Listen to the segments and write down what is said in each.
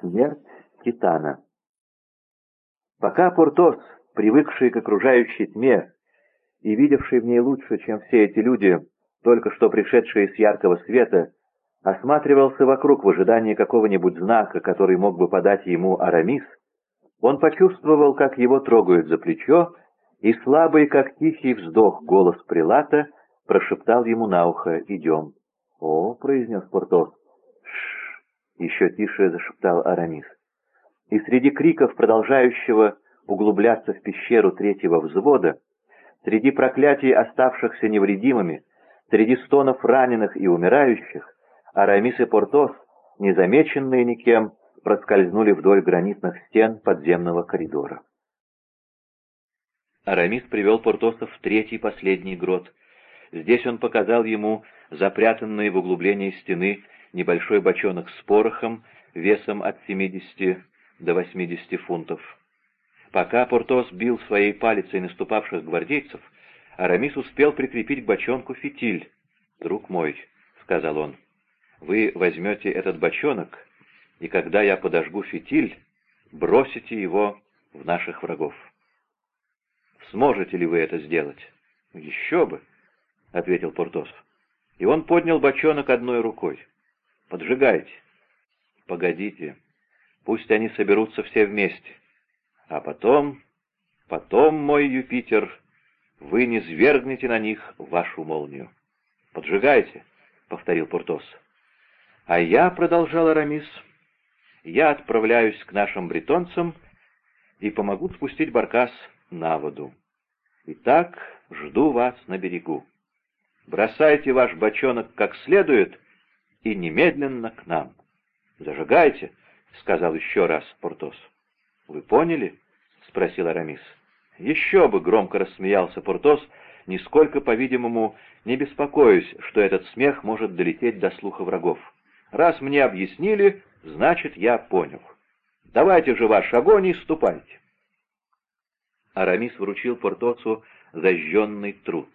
Смерть Титана. Пока Портос, привыкший к окружающей тьме и видевший в ней лучше, чем все эти люди, только что пришедшие с яркого света, осматривался вокруг в ожидании какого-нибудь знака, который мог бы подать ему Арамис, он почувствовал, как его трогают за плечо, и слабый, как тихий вздох, голос Прилата прошептал ему на ухо «Идем». «О», — произнес Портос. Еще тише зашептал Арамис. И среди криков, продолжающего углубляться в пещеру третьего взвода, среди проклятий оставшихся невредимыми, среди стонов раненых и умирающих, Арамис и Портос, незамеченные никем, проскользнули вдоль гранитных стен подземного коридора. Арамис привел Портоса в третий последний грот. Здесь он показал ему запрятанный в углублении стены небольшой бочонок с порохом весом от 70 до 80 фунтов. Пока Портос бил своей палицей наступавших гвардейцев, Арамис успел прикрепить к бочонку фитиль. «Друг мой», — сказал он, — «вы возьмете этот бочонок, и когда я подожгу фитиль, бросите его в наших врагов». Сможете ли вы это сделать? Еще бы, — ответил Портос. И он поднял бочонок одной рукой. Поджигайте. Погодите. Пусть они соберутся все вместе. А потом, потом, мой Юпитер, вы не свергнете на них вашу молнию. Поджигайте, — повторил Портос. А я, — продолжал Арамис, — я отправляюсь к нашим бретонцам и помогу спустить баркас на воду. Итак, жду вас на берегу. Бросайте ваш бочонок как следует и немедленно к нам. Зажигайте, — сказал еще раз Портос. Вы поняли? — спросил Арамис. Еще бы громко рассмеялся Портос, нисколько, по-видимому, не беспокоясь, что этот смех может долететь до слуха врагов. Раз мне объяснили, значит, я понял. Давайте же ваш огонь и ступайте. Арамис вручил Портосу зажженный труд.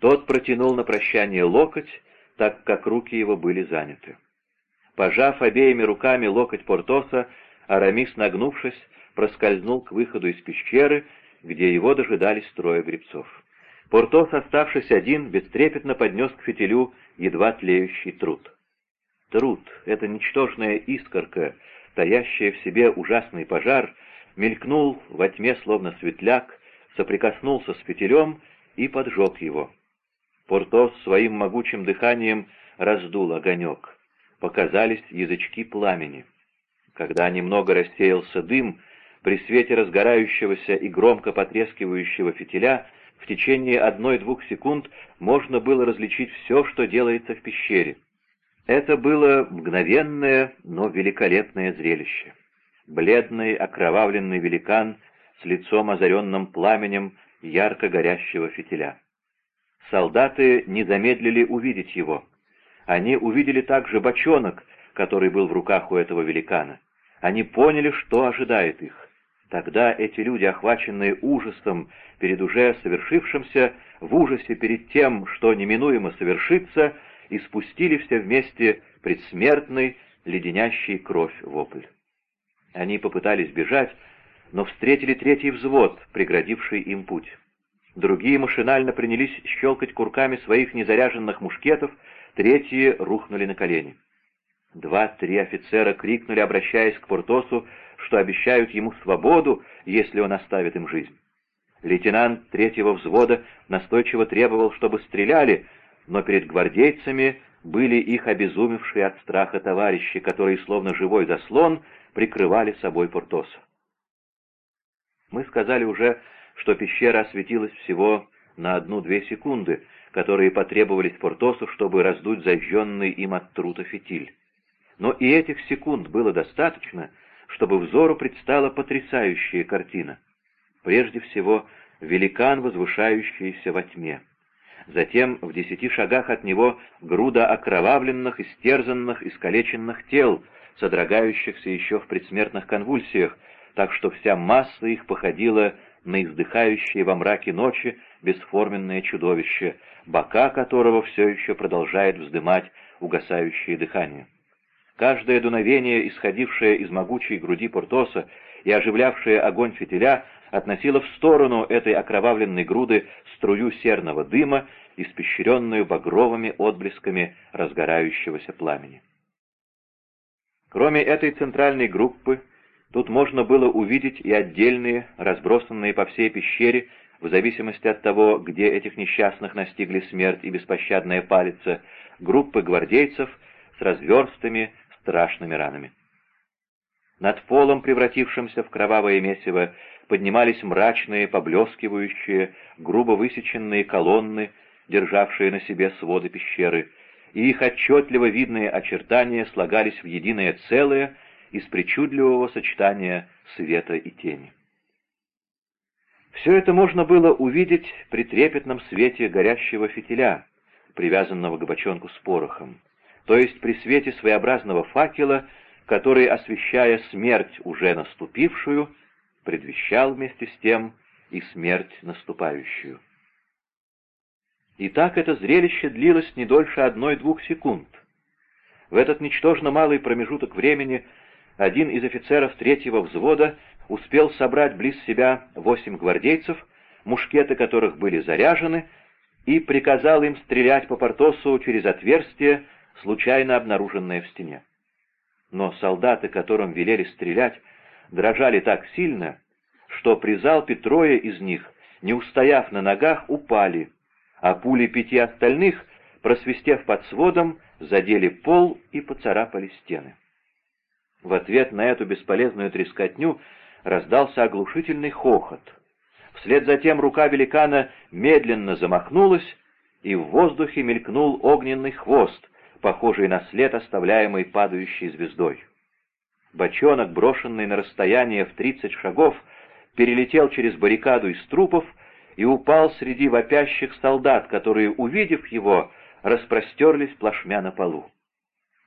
Тот протянул на прощание локоть, так как руки его были заняты. Пожав обеими руками локоть Портоса, Арамис, нагнувшись, проскользнул к выходу из пещеры, где его дожидались трое гребцов. Портос, оставшись один, бестрепетно поднес к фитилю едва тлеющий труд. Труд — это ничтожная искорка, таящая в себе ужасный пожар — мелькнул во тьме словно светляк, соприкоснулся с фитилем и поджег его. Портос своим могучим дыханием раздул огонек. Показались язычки пламени. Когда немного рассеялся дым, при свете разгорающегося и громко потрескивающего фитиля в течение одной-двух секунд можно было различить все, что делается в пещере. Это было мгновенное, но великолепное зрелище бледный окровавленный великан с лицом озаренным пламенем ярко горящего фитиля. Солдаты не замедлили увидеть его. Они увидели также бочонок, который был в руках у этого великана. Они поняли, что ожидает их. Тогда эти люди, охваченные ужасом перед уже совершившимся, в ужасе перед тем, что неминуемо совершится, испустили все вместе предсмертный, леденящий кровь вопль. Они попытались бежать, но встретили третий взвод, преградивший им путь. Другие машинально принялись щелкать курками своих незаряженных мушкетов, третьи рухнули на колени. Два-три офицера крикнули, обращаясь к Портосу, что обещают ему свободу, если он оставит им жизнь. Лейтенант третьего взвода настойчиво требовал, чтобы стреляли, но перед гвардейцами были их обезумевшие от страха товарищи, которые, словно живой заслон, прикрывали собой Портоса. Мы сказали уже, что пещера осветилась всего на одну-две секунды, которые потребовались Портосу, чтобы раздуть зажженный им от трута фитиль. Но и этих секунд было достаточно, чтобы взору предстала потрясающая картина. Прежде всего, великан, возвышающийся во тьме. Затем в десяти шагах от него груда окровавленных, истерзанных, искалеченных тел, содрогающихся еще в предсмертных конвульсиях, так что вся масса их походила на издыхающее во мраке ночи бесформенное чудовище, бока которого все еще продолжает вздымать угасающее дыхание. Каждое дуновение, исходившее из могучей груди Портоса и оживлявшее огонь фитиля, относило в сторону этой окровавленной груды струю серного дыма, испещренную багровыми отблесками разгорающегося пламени. Кроме этой центральной группы, тут можно было увидеть и отдельные, разбросанные по всей пещере, в зависимости от того, где этих несчастных настигли смерть и беспощадная палица, группы гвардейцев с разверстыми страшными ранами. Над полом, превратившимся в кровавое месиво, поднимались мрачные, поблескивающие, грубо высеченные колонны, державшие на себе своды пещеры, и их отчетливо видные очертания слагались в единое целое из причудливого сочетания света и тени. Все это можно было увидеть при трепетном свете горящего фитиля, привязанного к бочонку с порохом, то есть при свете своеобразного факела, который, освещая смерть уже наступившую, предвещал вместе с тем и смерть наступающую. И так это зрелище длилось не дольше одной-двух секунд. В этот ничтожно малый промежуток времени один из офицеров третьего взвода успел собрать близ себя восемь гвардейцев, мушкеты которых были заряжены, и приказал им стрелять по Портосу через отверстие, случайно обнаруженное в стене. Но солдаты, которым велели стрелять, дрожали так сильно, что при залпе трое из них, не устояв на ногах, упали, а пули пяти остальных, просвистев под сводом, задели пол и поцарапали стены. В ответ на эту бесполезную трескотню раздался оглушительный хохот. Вслед за тем рука великана медленно замахнулась, и в воздухе мелькнул огненный хвост, похожий на след, оставляемый падающей звездой. Бочонок, брошенный на расстояние в тридцать шагов, перелетел через баррикаду из трупов и упал среди вопящих солдат, которые, увидев его, распростерлись плашмя на полу.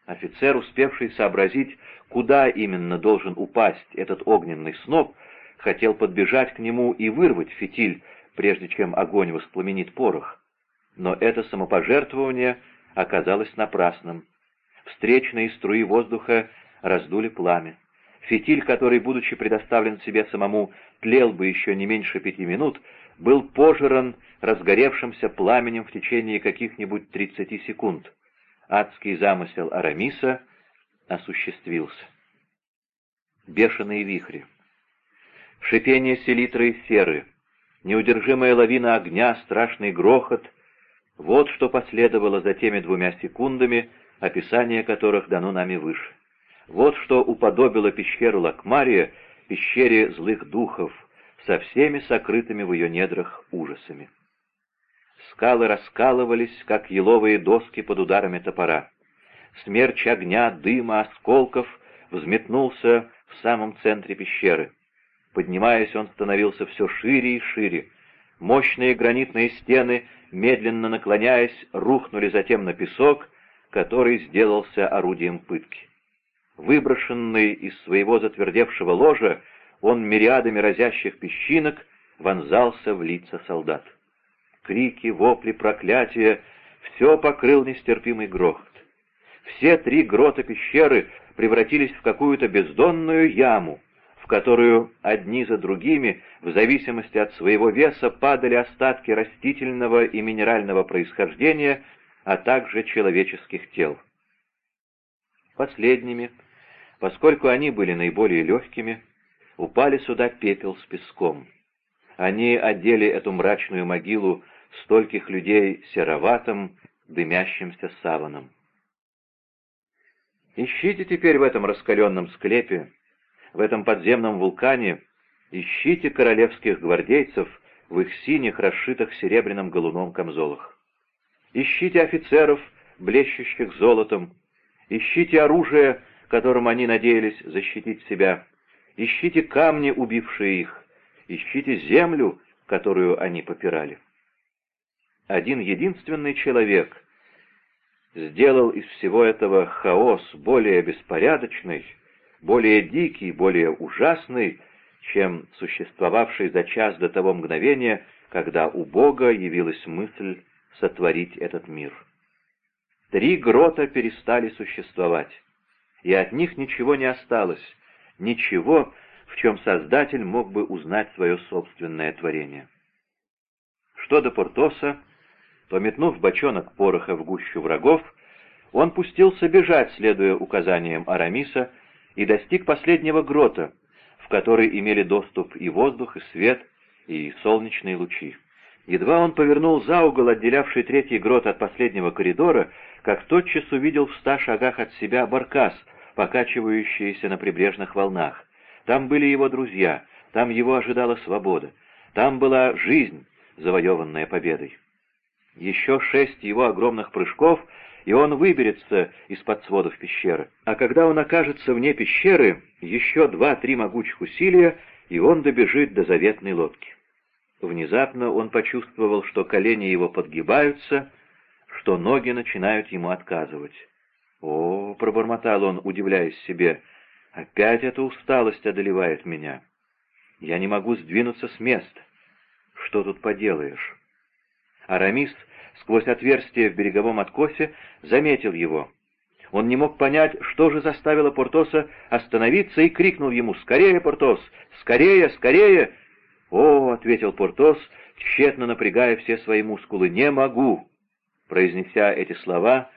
Офицер, успевший сообразить, куда именно должен упасть этот огненный сноп, хотел подбежать к нему и вырвать фитиль, прежде чем огонь воспламенит порох. Но это самопожертвование оказалось напрасным. Встречные струи воздуха раздули пламя. Фитиль, который, будучи предоставлен себе самому, тлел бы еще не меньше пяти минут, был пожран разгоревшимся пламенем в течение каких-нибудь тридцати секунд. Адский замысел Арамиса осуществился. Бешеные вихри, шипение селитры и серы, неудержимая лавина огня, страшный грохот — вот что последовало за теми двумя секундами, описание которых дано нами выше. Вот что уподобило пещеру Лакмария пещере злых духов со всеми сокрытыми в ее недрах ужасами. Скалы раскалывались, как еловые доски под ударами топора. Смерч огня, дыма, осколков взметнулся в самом центре пещеры. Поднимаясь, он становился все шире и шире. Мощные гранитные стены, медленно наклоняясь, рухнули затем на песок, который сделался орудием пытки. Выброшенный из своего затвердевшего ложа, он мириадами разящих песчинок вонзался в лица солдат. Крики, вопли, проклятия — все покрыл нестерпимый грохот. Все три грота пещеры превратились в какую-то бездонную яму, в которую одни за другими, в зависимости от своего веса, падали остатки растительного и минерального происхождения, а также человеческих тел. Последними — Поскольку они были наиболее легкими, упали сюда пепел с песком. Они одели эту мрачную могилу стольких людей сероватым, дымящимся саваном. Ищите теперь в этом раскаленном склепе, в этом подземном вулкане, ищите королевских гвардейцев в их синих, расшитых серебряным галуном камзолах. Ищите офицеров, блещущих золотом, ищите оружие, которым они надеялись защитить себя. Ищите камни, убившие их. Ищите землю, которую они попирали. Один единственный человек сделал из всего этого хаос более беспорядочный, более дикий, более ужасный, чем существовавший за час до того мгновения, когда у Бога явилась мысль сотворить этот мир. Три грота перестали существовать и от них ничего не осталось, ничего, в чем Создатель мог бы узнать свое собственное творение. Что до Портоса, то, метнув бочонок пороха в гущу врагов, он пустился бежать, следуя указаниям Арамиса, и достиг последнего грота, в который имели доступ и воздух, и свет, и солнечные лучи. Едва он повернул за угол, отделявший третий грот от последнего коридора, как тотчас увидел в ста шагах от себя баркас, покачивающийся на прибрежных волнах. Там были его друзья, там его ожидала свобода, там была жизнь, завоеванная победой. Еще шесть его огромных прыжков, и он выберется из-под сводов пещеры. А когда он окажется вне пещеры, еще два-три могучих усилия, и он добежит до заветной лодки. Внезапно он почувствовал, что колени его подгибаются, что ноги начинают ему отказывать. «О!» — пробормотал он, удивляясь себе. «Опять эта усталость одолевает меня. Я не могу сдвинуться с места. Что тут поделаешь?» Арамис сквозь отверстие в береговом откосе заметил его. Он не мог понять, что же заставило Портоса остановиться, и крикнул ему «Скорее, Портос! Скорее, скорее!» «О!» — ответил Портос, тщетно напрягая все свои мускулы. «Не могу!» Произнеся эти слова,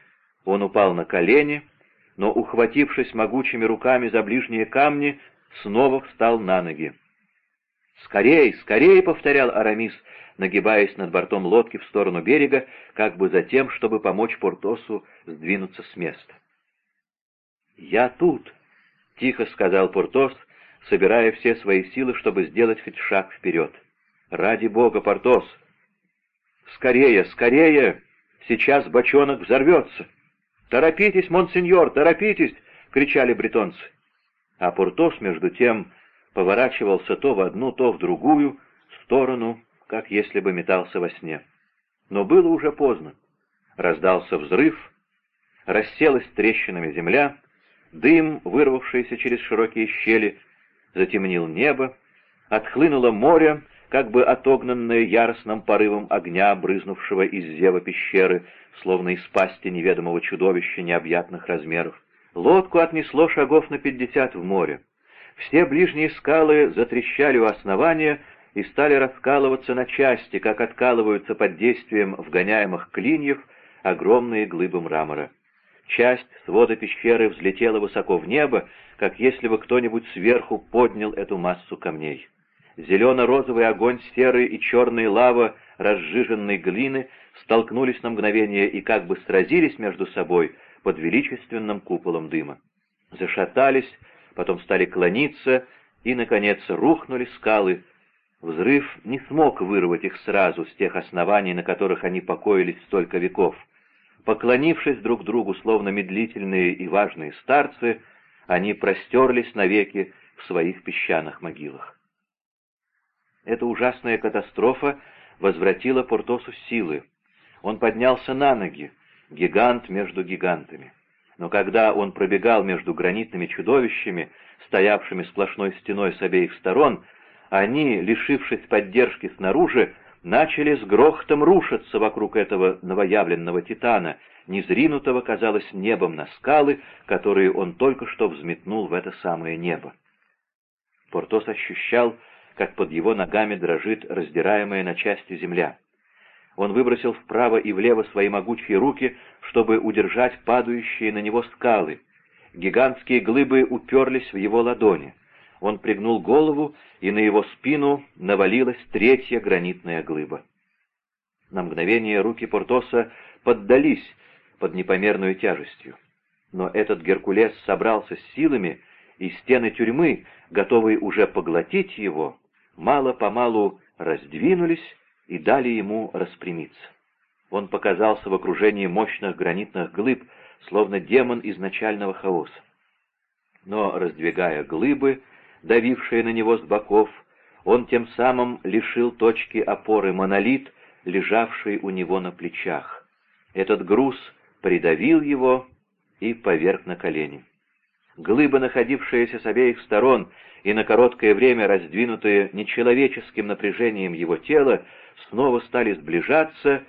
он упал на колени, но, ухватившись могучими руками за ближние камни, снова встал на ноги. «Скорей, скорей!» — повторял Арамис, нагибаясь над бортом лодки в сторону берега, как бы за тем, чтобы помочь Портосу сдвинуться с места. «Я тут!» — тихо сказал Портос, собирая все свои силы, чтобы сделать хоть шаг вперед. «Ради бога, Портос!» «Скорее, скорее! Сейчас бочонок взорвется!» «Торопитесь, монсеньор, торопитесь!» — кричали бретонцы. А Портос, между тем, поворачивался то в одну, то в другую сторону, как если бы метался во сне. Но было уже поздно. Раздался взрыв, расселась трещинами земля, дым, вырвавшийся через широкие щели, затемнил небо, отхлынуло море, как бы отогнанное яростным порывом огня, брызнувшего из зева пещеры, словно из пасти неведомого чудовища необъятных размеров. Лодку отнесло шагов на пятьдесят в море. Все ближние скалы затрещали у основания и стали раскалываться на части, как откалываются под действием вгоняемых клиньев огромные глыбы мрамора. Часть свода пещеры взлетела высоко в небо, как если бы кто-нибудь сверху поднял эту массу камней. Зелено-розовый огонь серой и черной лава разжиженной глины столкнулись на мгновение и как бы сразились между собой под величественным куполом дыма. Зашатались, потом стали клониться и, наконец, рухнули скалы. Взрыв не смог вырвать их сразу с тех оснований, на которых они покоились столько веков. Поклонившись друг другу, словно медлительные и важные старцы, они простерлись навеки в своих песчаных могилах. Эта ужасная катастрофа возвратила Портосу силы. Он поднялся на ноги, гигант между гигантами. Но когда он пробегал между гранитными чудовищами, стоявшими сплошной стеной с обеих сторон, они, лишившись поддержки снаружи, начали с грохотом рушиться вокруг этого новоявленного титана, незринутого, казалось, небом на скалы, которые он только что взметнул в это самое небо. Портос ощущал, как под его ногами дрожит раздираемая на части земля. Он выбросил вправо и влево свои могучие руки, чтобы удержать падающие на него скалы. Гигантские глыбы уперлись в его ладони. Он пригнул голову, и на его спину навалилась третья гранитная глыба. На мгновение руки Портоса поддались под непомерную тяжестью. Но этот Геркулес собрался с силами, и стены тюрьмы, готовые уже поглотить его, мало-помалу раздвинулись, и дали ему распрямиться. Он показался в окружении мощных гранитных глыб, словно демон изначального хаоса. Но, раздвигая глыбы, давившие на него с боков, он тем самым лишил точки опоры монолит, лежавший у него на плечах. Этот груз придавил его и поверг на колени. Глыбы, находившиеся с обеих сторон и на короткое время раздвинутые нечеловеческим напряжением его тела, снова стали сближаться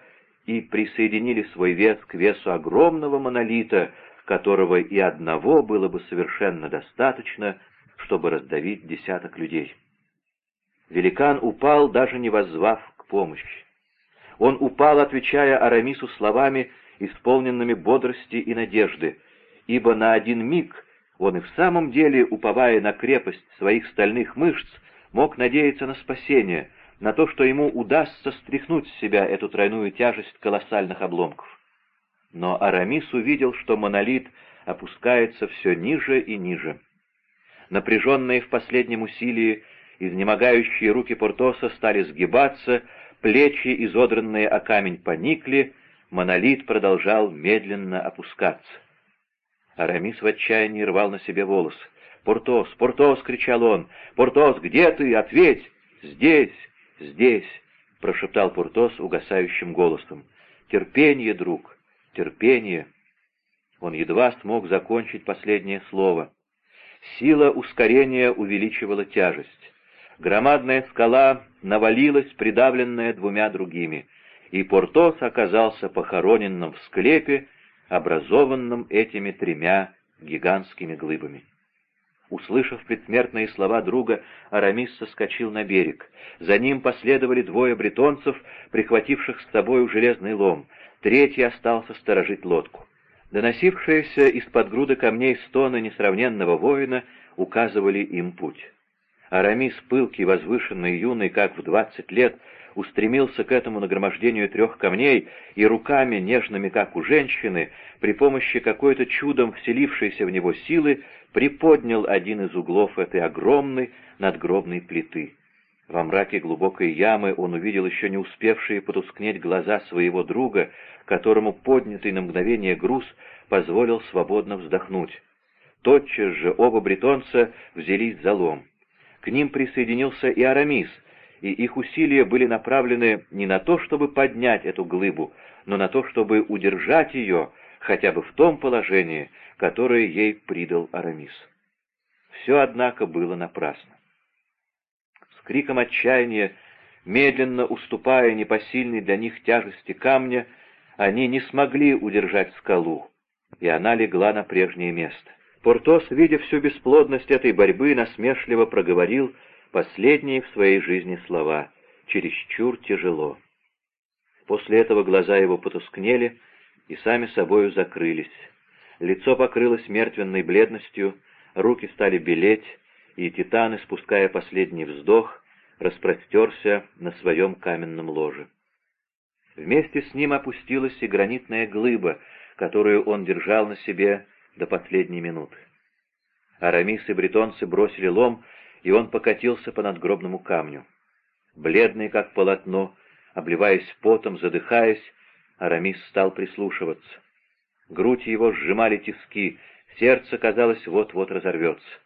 и присоединили свой вес к весу огромного монолита, которого и одного было бы совершенно достаточно, чтобы раздавить десяток людей. Великан упал, даже не воззвав к помощи. Он упал, отвечая Арамису словами, исполненными бодрости и надежды, ибо на один миг он и в самом деле, уповая на крепость своих стальных мышц, мог надеяться на спасение, на то, что ему удастся стряхнуть с себя эту тройную тяжесть колоссальных обломков. Но Арамис увидел, что монолит опускается все ниже и ниже. Напряженные в последнем усилии, изнемогающие руки Портоса стали сгибаться, плечи, изодранные о камень, поникли, монолит продолжал медленно опускаться. Арамис в отчаянии рвал на себе волосы. «Портос! Портос!» — кричал он. «Портос, где ты? Ответь!» «Здесь! Здесь!» — прошептал Портос угасающим голосом. «Терпение, друг! Терпение!» Он едва смог закончить последнее слово. Сила ускорения увеличивала тяжесть. Громадная скала навалилась, придавленная двумя другими, и Портос оказался похороненным в склепе, образованном этими тремя гигантскими глыбами. Услышав предсмертные слова друга, Арамис соскочил на берег. За ним последовали двое бретонцев, прихвативших с собой железный лом. Третий остался сторожить лодку. Доносившиеся из-под груды камней стоны несравненного воина указывали им путь. Арамис, пылкий, возвышенный, юный, как в двадцать лет, устремился к этому нагромождению трех камней и руками, нежными, как у женщины, при помощи какой-то чудом вселившейся в него силы, приподнял один из углов этой огромной надгробной плиты. Во мраке глубокой ямы он увидел еще не успевшие потускнеть глаза своего друга, которому поднятый на мгновение груз позволил свободно вздохнуть. Тотчас же оба бретонца взялись за лом. К ним присоединился и Арамис, и их усилия были направлены не на то, чтобы поднять эту глыбу, но на то, чтобы удержать ее хотя бы в том положении, которое ей придал Арамис. Все, однако, было напрасно. С криком отчаяния, медленно уступая непосильной для них тяжести камня, они не смогли удержать скалу, и она легла на прежнее место. Портос, видя всю бесплодность этой борьбы, насмешливо проговорил последние в своей жизни слова «чересчур тяжело». После этого глаза его потускнели и сами собою закрылись. Лицо покрылось мертвенной бледностью, руки стали белеть, и Титан, испуская последний вздох, распростерся на своем каменном ложе. Вместе с ним опустилась и гранитная глыба, которую он держал на себе до последней минуты. Арамис и бретонцы бросили лом, и он покатился по надгробному камню. Бледный, как полотно, обливаясь потом, задыхаясь, Арамис стал прислушиваться. Грудь его сжимали тиски, сердце, казалось, вот-вот разорвется.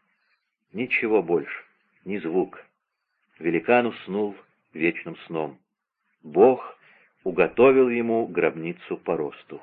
Ничего больше, ни звук. Великан уснул вечным сном. Бог уготовил ему гробницу по росту.